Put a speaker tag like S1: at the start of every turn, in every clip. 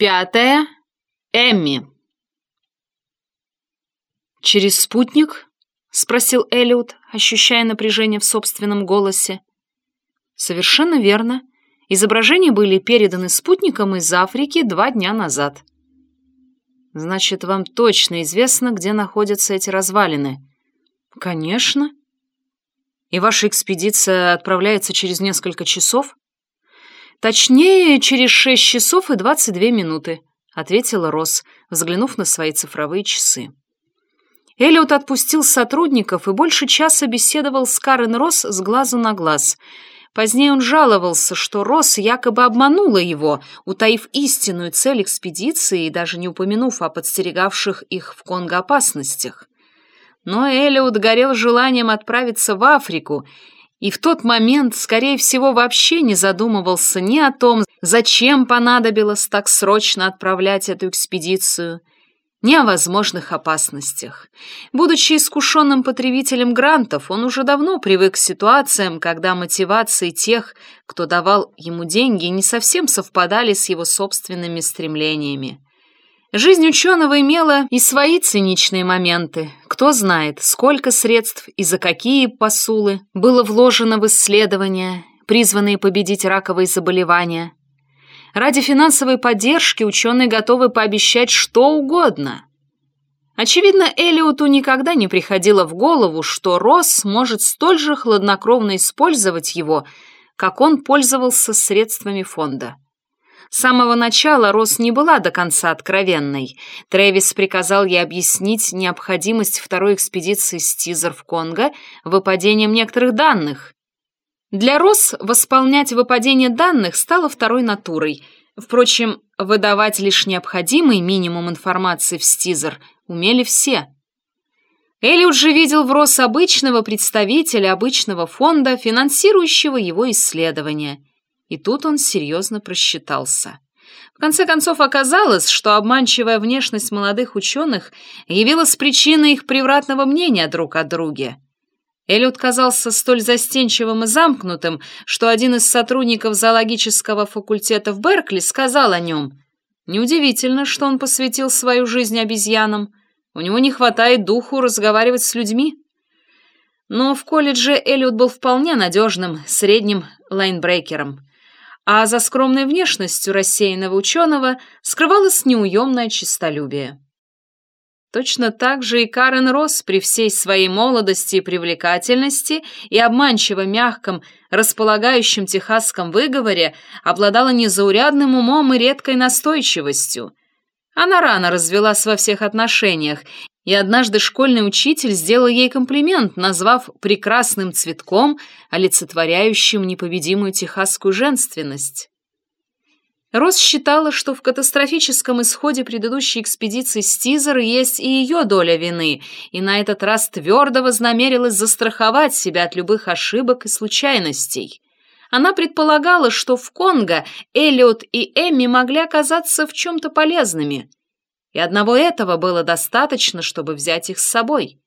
S1: Пятое. Эмми. «Через спутник?» — спросил Элliot, ощущая напряжение в собственном голосе. «Совершенно верно. Изображения были переданы спутником из Африки два дня назад». «Значит, вам точно известно, где находятся эти развалины?» «Конечно». «И ваша экспедиция отправляется через несколько часов?» «Точнее, через шесть часов и двадцать две минуты», — ответила Росс, взглянув на свои цифровые часы. Эллиот отпустил сотрудников и больше часа беседовал с Карен Росс с глазу на глаз. Позднее он жаловался, что Росс якобы обманула его, утаив истинную цель экспедиции и даже не упомянув о подстерегавших их в Конго опасностях. Но Эллиот горел желанием отправиться в Африку и в тот момент, скорее всего, вообще не задумывался ни о том, зачем понадобилось так срочно отправлять эту экспедицию, ни о возможных опасностях. Будучи искушенным потребителем грантов, он уже давно привык к ситуациям, когда мотивации тех, кто давал ему деньги, не совсем совпадали с его собственными стремлениями. Жизнь ученого имела и свои циничные моменты. Кто знает, сколько средств и за какие посулы было вложено в исследования, призванные победить раковые заболевания. Ради финансовой поддержки ученые готовы пообещать что угодно. Очевидно, Элиоту никогда не приходило в голову, что Росс может столь же хладнокровно использовать его, как он пользовался средствами фонда. С самого начала Рос не была до конца откровенной. Трэвис приказал ей объяснить необходимость второй экспедиции Стизер в Конго выпадением некоторых данных. Для Рос восполнять выпадение данных стало второй натурой. Впрочем, выдавать лишь необходимый минимум информации в Стизер умели все. Элliот же видел в Рос обычного представителя обычного фонда, финансирующего его исследования – и тут он серьезно просчитался. В конце концов оказалось, что обманчивая внешность молодых ученых явилась причиной их превратного мнения друг о друге. Эллиот казался столь застенчивым и замкнутым, что один из сотрудников зоологического факультета в Беркли сказал о нем. Неудивительно, что он посвятил свою жизнь обезьянам. У него не хватает духу разговаривать с людьми. Но в колледже Эллиот был вполне надежным средним лайнбрейкером а за скромной внешностью рассеянного ученого скрывалось неуемное честолюбие. Точно так же и Карен Росс при всей своей молодости и привлекательности и обманчиво мягком, располагающем техасском выговоре обладала незаурядным умом и редкой настойчивостью. Она рано развелась во всех отношениях и однажды школьный учитель сделал ей комплимент, назвав прекрасным цветком, олицетворяющим непобедимую техасскую женственность. Рос считала, что в катастрофическом исходе предыдущей экспедиции Стизер есть и ее доля вины, и на этот раз твердо вознамерилась застраховать себя от любых ошибок и случайностей. Она предполагала, что в Конго Эллиот и Эмми могли оказаться в чем-то полезными – и одного этого было достаточно, чтобы взять их с собой.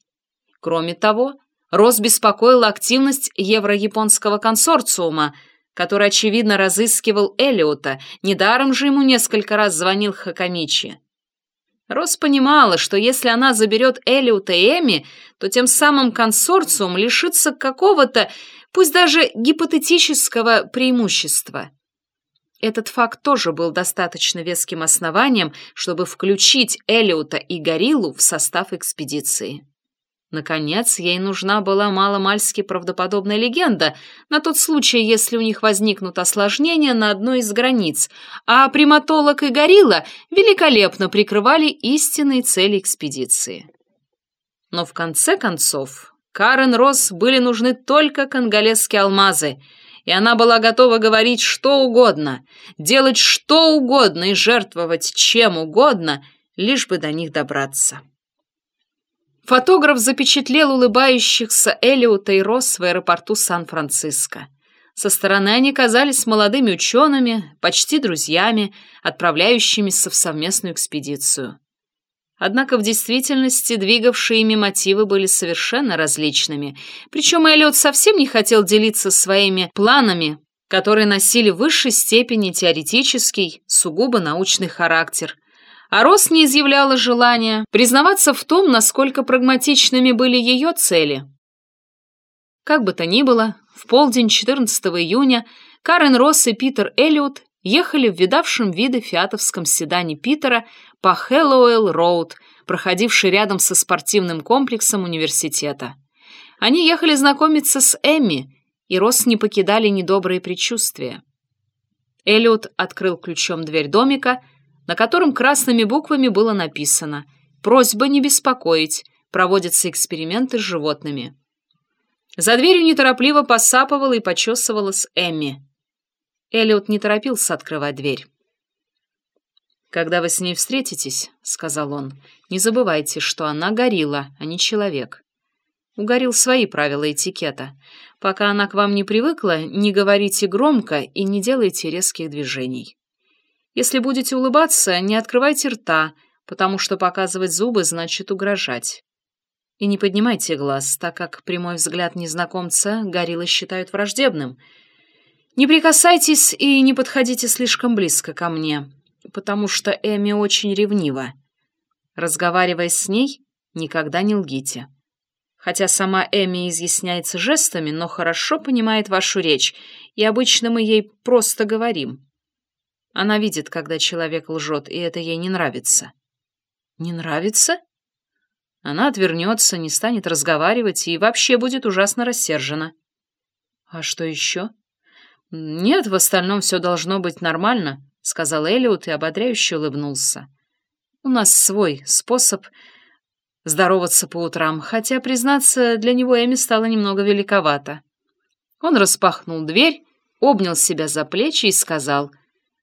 S1: Кроме того, Рос беспокоила активность евро-японского консорциума, который, очевидно, разыскивал Элиота, недаром же ему несколько раз звонил Хакамичи. Рос понимала, что если она заберет Элиота и Эми, то тем самым консорциум лишится какого-то, пусть даже гипотетического преимущества – этот факт тоже был достаточно веским основанием, чтобы включить Элиота и Гориллу в состав экспедиции. Наконец, ей нужна была маломальски правдоподобная легенда на тот случай, если у них возникнут осложнения на одной из границ, а приматолог и горилла великолепно прикрывали истинные цели экспедиции. Но в конце концов, Карен Росс были нужны только конголезские алмазы — и она была готова говорить что угодно, делать что угодно и жертвовать чем угодно, лишь бы до них добраться. Фотограф запечатлел улыбающихся Элиота и Росс в аэропорту Сан-Франциско. Со стороны они казались молодыми учеными, почти друзьями, отправляющимися в совместную экспедицию. Однако в действительности двигавшие ими мотивы были совершенно различными, причем Эллиот совсем не хотел делиться своими планами, которые носили в высшей степени теоретический, сугубо научный характер. А Рос не изъявляла желания признаваться в том, насколько прагматичными были ее цели. Как бы то ни было, в полдень 14 июня Карен Росс и Питер Эллиот ехали в видавшем виды фиатовском седане Питера по Хэллоуэлл-Роуд, проходившей рядом со спортивным комплексом университета. Они ехали знакомиться с Эмми, и Росс не покидали недобрые предчувствия. Эллиот открыл ключом дверь домика, на котором красными буквами было написано «Просьба не беспокоить, проводятся эксперименты с животными». За дверью неторопливо посапывала и почесывала с Эмми. Эллиот не торопился открывать дверь. «Когда вы с ней встретитесь, — сказал он, — не забывайте, что она горилла, а не человек. У горилл свои правила этикета. Пока она к вам не привыкла, не говорите громко и не делайте резких движений. Если будете улыбаться, не открывайте рта, потому что показывать зубы значит угрожать. И не поднимайте глаз, так как прямой взгляд незнакомца гориллы считают враждебным — не прикасайтесь и не подходите слишком близко ко мне, потому что Эми очень ревнива. Разговаривая с ней, никогда не лгите. Хотя сама Эми изъясняется жестами, но хорошо понимает вашу речь, и обычно мы ей просто говорим. Она видит, когда человек лжет, и это ей не нравится. Не нравится? Она отвернется, не станет разговаривать и вообще будет ужасно рассержена. А что еще? «Нет, в остальном все должно быть нормально», — сказал Элиот и ободряюще улыбнулся. «У нас свой способ здороваться по утрам, хотя, признаться, для него Эми стало немного великовато». Он распахнул дверь, обнял себя за плечи и сказал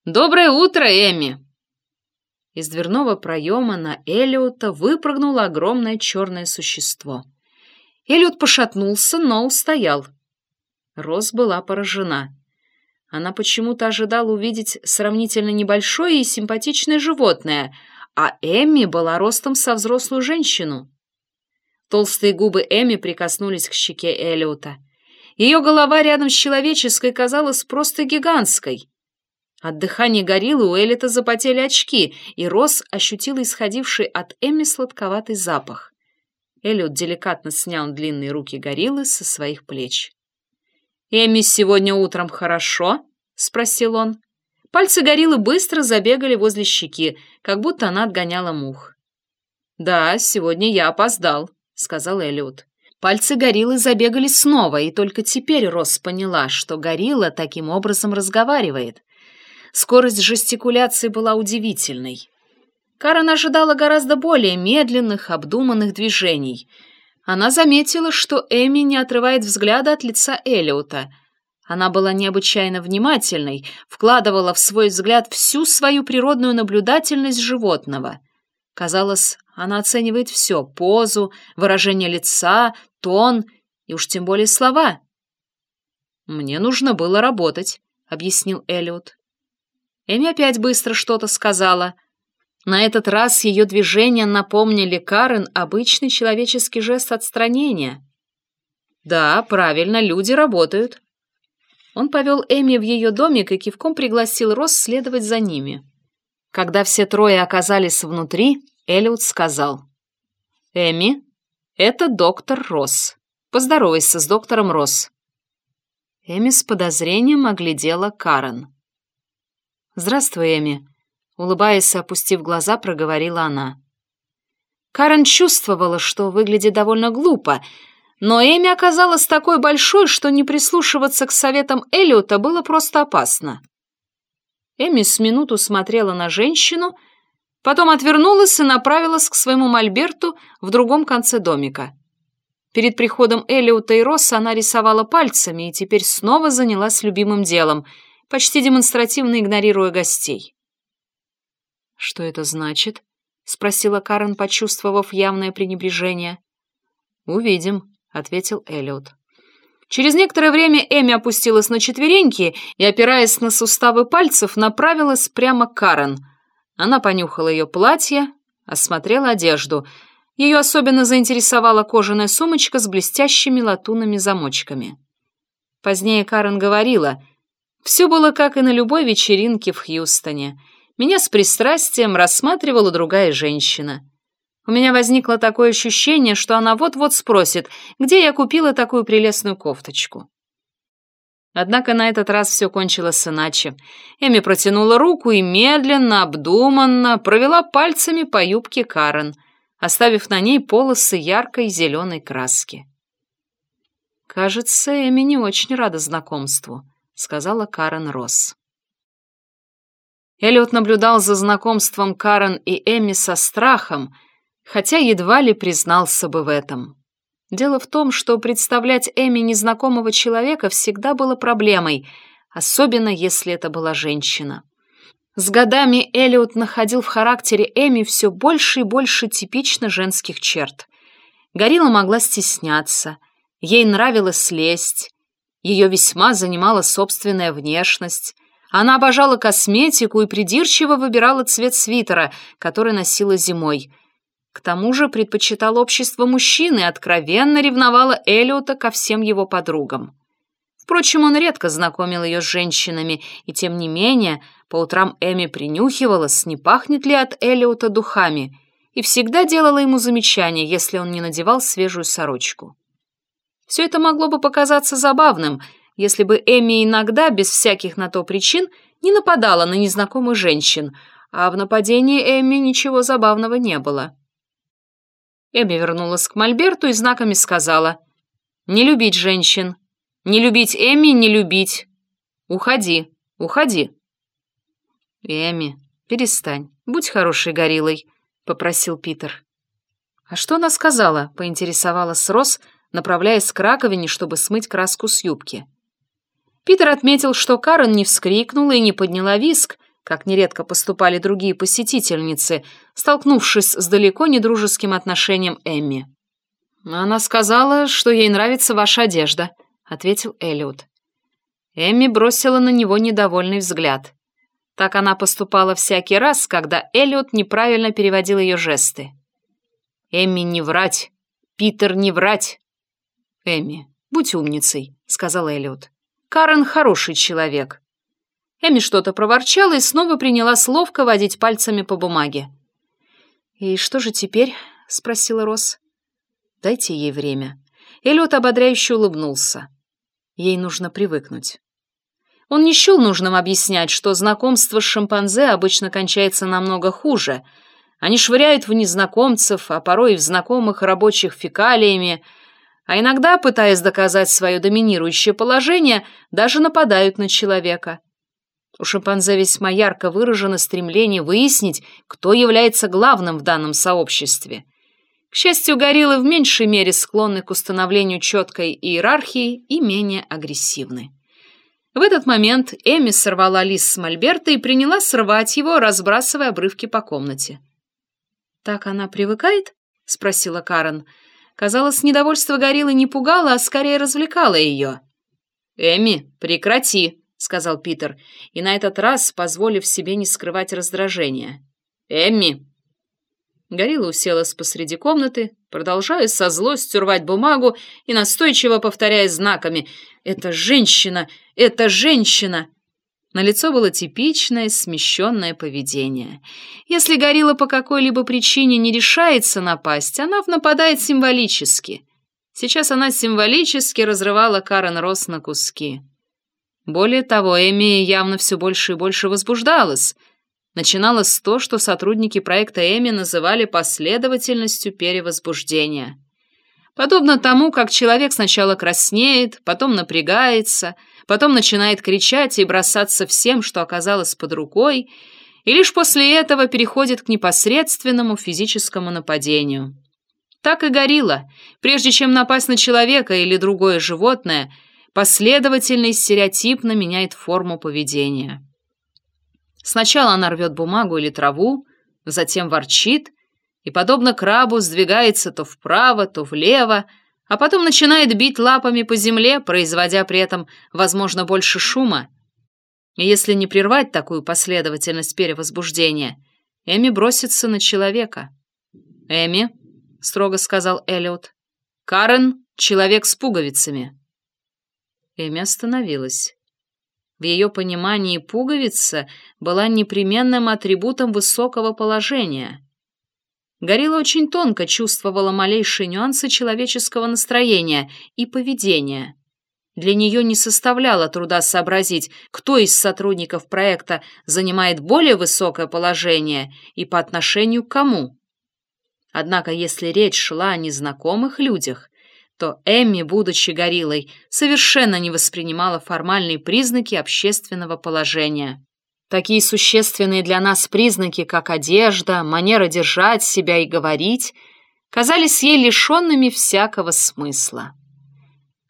S1: «Доброе утро, Эми!» Из дверного проема на Элиота выпрыгнуло огромное черное существо. Элиот пошатнулся, но устоял. Рос была поражена. Она почему-то ожидала увидеть сравнительно небольшое и симпатичное животное, а Эмми была ростом со взрослую женщину. Толстые губы Эмми прикоснулись к щеке Эллиота. Ее голова рядом с человеческой казалась просто гигантской. От дыхания гориллы у Эллита запотели очки, и Рос ощутила исходивший от Эмми сладковатый запах. Эллиот деликатно снял длинные руки гориллы со своих плеч. «Эми сегодня утром хорошо?» — спросил он. Пальцы гориллы быстро забегали возле щеки, как будто она отгоняла мух. «Да, сегодня я опоздал», — сказал Эллиот. Пальцы гориллы забегали снова, и только теперь Росс поняла, что горилла таким образом разговаривает. Скорость жестикуляции была удивительной. Карен ожидала гораздо более медленных, обдуманных движений — она заметила, что Эми не отрывает взгляда от лица Элиота. Она была необычайно внимательной, вкладывала в свой взгляд всю свою природную наблюдательность животного. Казалось, она оценивает все — позу, выражение лица, тон и уж тем более слова. «Мне нужно было работать», — объяснил Элиот. Эми опять быстро что-то сказала — на этот раз ее движения напомнили Карен обычный человеческий жест отстранения. «Да, правильно, люди работают». Он повел Эми в ее домик и кивком пригласил Росс следовать за ними. Когда все трое оказались внутри, Элliot сказал. «Эми, это доктор Росс. Поздоровайся с доктором Росс». Эми с подозрением оглядела Карен. «Здравствуй, Эми. Улыбаясь, опустив глаза, проговорила она. Карен чувствовала, что выглядит довольно глупо, но Эми оказалась такой большой, что не прислушиваться к советам Эллиота было просто опасно. Эми с минуту смотрела на женщину, потом отвернулась и направилась к своему мольберту в другом конце домика. Перед приходом Эллиота и Росса она рисовала пальцами и теперь снова занялась любимым делом, почти демонстративно игнорируя гостей. «Что это значит?» — спросила Карен, почувствовав явное пренебрежение. «Увидим», — ответил Эллиот. Через некоторое время Эми опустилась на четвереньки и, опираясь на суставы пальцев, направилась прямо к Карен. Она понюхала ее платье, осмотрела одежду. Ее особенно заинтересовала кожаная сумочка с блестящими латунными замочками. Позднее Карен говорила, Все было как и на любой вечеринке в Хьюстоне. Меня с пристрастием рассматривала другая женщина. У меня возникло такое ощущение, что она вот-вот спросит, где я купила такую прелестную кофточку. Однако на этот раз все кончилось иначе. Эми протянула руку и медленно, обдуманно провела пальцами по юбке Карен, оставив на ней полосы яркой зеленой краски. «Кажется, Эми не очень рада знакомству», — сказала Карен Росс. Эллиот наблюдал за знакомством Карен и Эми со страхом, хотя едва ли признался бы в этом. Дело в том, что представлять Эми незнакомого человека всегда было проблемой, особенно если это была женщина. С годами Элиот находил в характере Эми все больше и больше типично женских черт. Горилла могла стесняться, ей нравилось лезть, ее весьма занимала собственная внешность, она обожала косметику и придирчиво выбирала цвет свитера, который носила зимой — к тому же предпочитал общество мужчины и откровенно ревновала Элиота ко всем его подругам. Впрочем, он редко знакомил ее с женщинами, и тем не менее по утрам Эми принюхивалась, не пахнет ли от Элиота духами, и всегда делала ему замечание, если он не надевал свежую сорочку. Все это могло бы показаться забавным, если бы Эми иногда, без всяких на то причин, не нападала на незнакомых женщин, а в нападении Эми ничего забавного не было. Эбби вернулась к Мольберту и знаками сказала «Не любить женщин. Не любить Эми, не любить. Уходи, уходи». «Эми, перестань, будь хорошей гориллой», — попросил Питер. «А что она сказала?» — поинтересовалась Рос, направляясь к раковине, чтобы смыть краску с юбки. Питер отметил, что Карен не вскрикнула и не подняла виск, как нередко поступали другие посетительницы, столкнувшись с далеко не дружеским отношением Эмми. «Она сказала, что ей нравится ваша одежда», — ответил Эллиот. Эмми бросила на него недовольный взгляд. Так она поступала всякий раз, когда Эллиот неправильно переводил ее жесты. «Эмми, не врать! Питер, не врать!» «Эмми, будь умницей», — сказал Эллиот. «Карен хороший человек. Эми что-то проворчала и снова приняла ловко водить пальцами по бумаге. «И что же теперь?» — спросила Рос. «Дайте ей время». Эллиот ободряюще улыбнулся. Ей нужно привыкнуть. Он не счел нужным объяснять, что знакомство с шимпанзе обычно кончается намного хуже. Они швыряют в незнакомцев, а порой и в знакомых рабочих фекалиями, а иногда, пытаясь доказать свое доминирующее положение, даже нападают на человека. У шимпанзе весьма ярко выражено стремление выяснить, кто является главным в данном сообществе. К счастью, гориллы в меньшей мере склонны к установлению четкой иерархии и менее агрессивны. В этот момент Эми сорвала лист с мольберта и приняла срывать его, разбрасывая обрывки по комнате. «Так она привыкает?» — спросила Карен. Казалось, недовольство гориллы не пугало, а скорее развлекало ее. «Эми, прекрати!» — сказал Питер, и на этот раз позволив себе не скрывать раздражения. «Эмми!» Горилла уселась посреди комнаты, продолжая со злостью рвать бумагу и настойчиво повторяя знаками «Это женщина! Это женщина!» На лицо было типичное смещенное поведение. Если горилла по какой-либо причине не решается напасть, она нападает символически. Сейчас она символически разрывала Карен Росс на куски. Более того, Эми явно все больше и больше возбуждалась. Начиналось то, что сотрудники проекта Эми называли последовательностью перевозбуждения. Подобно тому, как человек сначала краснеет, потом напрягается, потом начинает кричать и бросаться всем, что оказалось под рукой, и лишь после этого переходит к непосредственному физическому нападению. Так и горилла, прежде чем напасть на человека или другое животное – последовательно и стереотипно меняет форму поведения. Сначала она рвет бумагу или траву, затем ворчит и, подобно крабу, сдвигается то вправо, то влево, а потом начинает бить лапами по земле, производя при этом, возможно, больше шума. Если не прервать такую последовательность перевозбуждения, Эми бросится на человека. «Эми», — строго сказал Эллиот, — «Карен — человек с пуговицами». Эми остановилась. В ее понимании пуговица была непременным атрибутом высокого положения. Горилла очень тонко чувствовала малейшие нюансы человеческого настроения и поведения. Для нее не составляло труда сообразить, кто из сотрудников проекта занимает более высокое положение и по отношению к кому. Однако, если речь шла о незнакомых людях, то Эмми, будучи гориллой, совершенно не воспринимала формальные признаки общественного положения. Такие существенные для нас признаки, как одежда, манера держать себя и говорить, казались ей лишенными всякого смысла.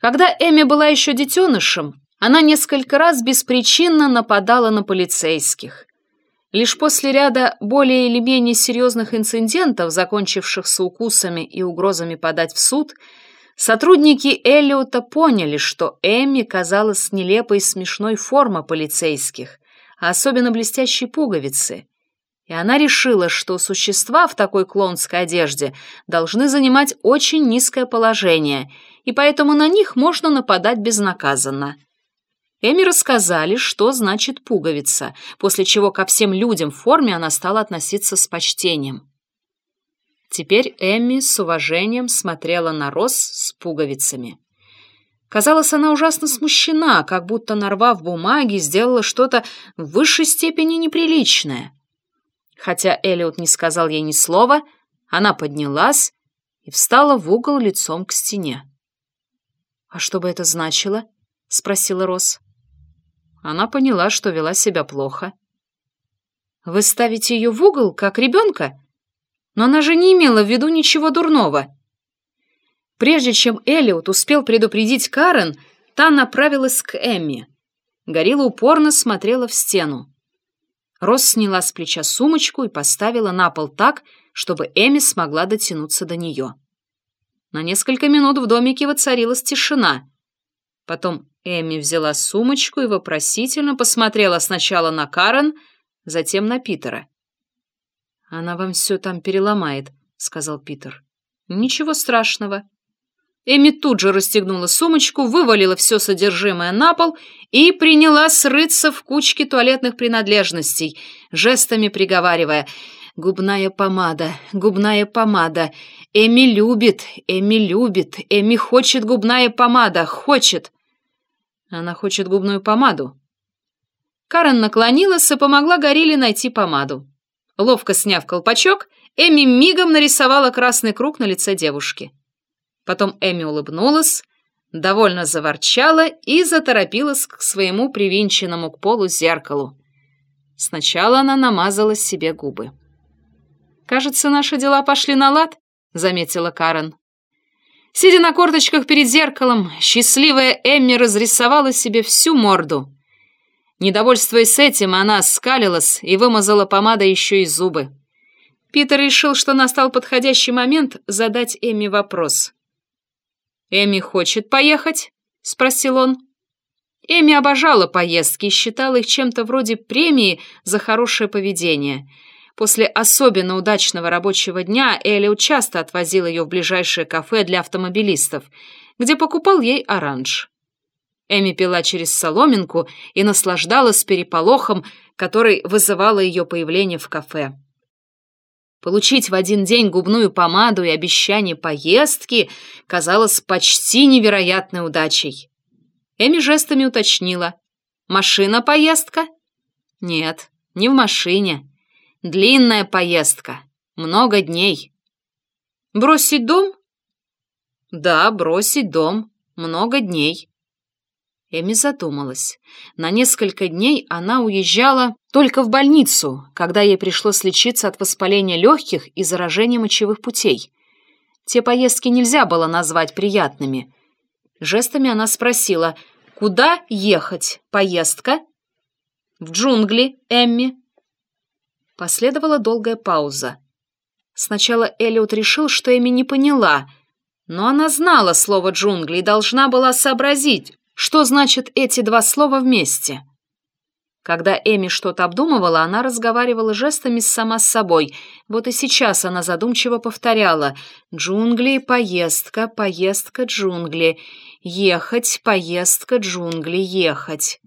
S1: Когда Эми была еще детенышем, она несколько раз беспричинно нападала на полицейских. Лишь после ряда более или менее серьезных инцидентов, закончившихся укусами и угрозами подать в суд, сотрудники Эллиота поняли, что Эми казалась нелепой и смешной форма полицейских, особенно блестящей пуговицы. И она решила, что существа в такой клоунской одежде должны занимать очень низкое положение, и поэтому на них можно нападать безнаказанно. Эми рассказали, что значит пуговица, после чего ко всем людям в форме она стала относиться с почтением. Теперь Эми с уважением смотрела на Рос с пуговицами. Казалось, она ужасно смущена, как будто, нарвав бумаги, сделала что-то в высшей степени неприличное. Хотя Элиот не сказал ей ни слова, она поднялась и встала в угол лицом к стене. «А что бы это значило?» — спросила Рос. Она поняла, что вела себя плохо. «Вы ставите ее в угол, как ребенка? Но она же не имела в виду ничего дурного». Прежде чем Элиот успел предупредить Карен, та направилась к Эмми. Горилла упорно смотрела в стену. Рос сняла с плеча сумочку и поставила на пол так, чтобы Эми смогла дотянуться до нее. На несколько минут в домике воцарилась тишина. Потом Эми взяла сумочку и вопросительно посмотрела сначала на Карен, затем на Питера. «Она вам все там переломает», — сказал Питер. «Ничего страшного». Эми тут же расстегнула сумочку, вывалила все содержимое на пол и принялась рыться в кучке туалетных принадлежностей, жестами приговаривая «Губная помада, губная помада. Эми любит, Эми любит, Эми хочет губная помада, хочет». Она хочет губную помаду. Карен наклонилась и помогла Горилле найти помаду. Ловко сняв колпачок, Эми мигом нарисовала красный круг на лице девушки. Потом Эми улыбнулась, довольно заворчала и заторопилась к своему привинченному к полу зеркалу. Сначала она намазала себе губы. «Кажется, наши дела пошли на лад», — заметила Карен. Сидя на корточках перед зеркалом, счастливая Эмми разрисовала себе всю морду. Недовольствуясь этим, она скалилась и вымазала помадой еще и зубы. Питер решил, что настал подходящий момент задать Эмми вопрос. «Эми хочет поехать?» — спросил он. Эми обожала поездки и считала их чем-то вроде премии за хорошее поведение. После особенно удачного рабочего дня Элиот часто отвозил ее в ближайшее кафе для автомобилистов, где покупал ей оранж. Эми пила через соломинку и наслаждалась переполохом, который вызывало ее появление в кафе. Получить в один день губную помаду и обещание поездки казалось почти невероятной удачей. Эми жестами уточнила. «Машина поездка?» «Нет, не в машине. Длинная поездка. Много дней». «Бросить дом?» «Да, бросить дом. Много дней». Эми задумалась. На несколько дней она уезжала только в больницу, когда ей пришлось лечиться от воспаления легких и заражения мочевых путей. Те поездки нельзя было назвать приятными. Жестами она спросила, «Куда ехать? Поездка?» «В джунгли, Эмми». Последовала долгая пауза. Сначала Элliot решил, что Эми не поняла, но она знала слово «джунгли» и должна была сообразить, что значат эти два слова вместе? Когда Эми что-то обдумывала, она разговаривала жестами сама с собой. Вот и сейчас она задумчиво повторяла «Джунгли, поездка, поездка, джунгли, ехать, поездка, джунгли, ехать».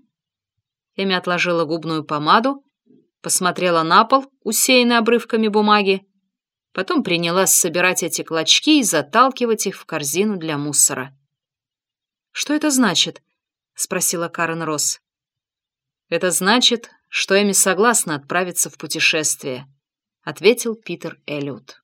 S1: Эми отложила губную помаду, посмотрела на пол, усеянный обрывками бумаги, потом принялась собирать эти клочки и заталкивать их в корзину для мусора. «Что это значит?» — спросила Карен Росс. «Это значит, что Эми согласна отправиться в путешествие», — ответил Питер Эллиот.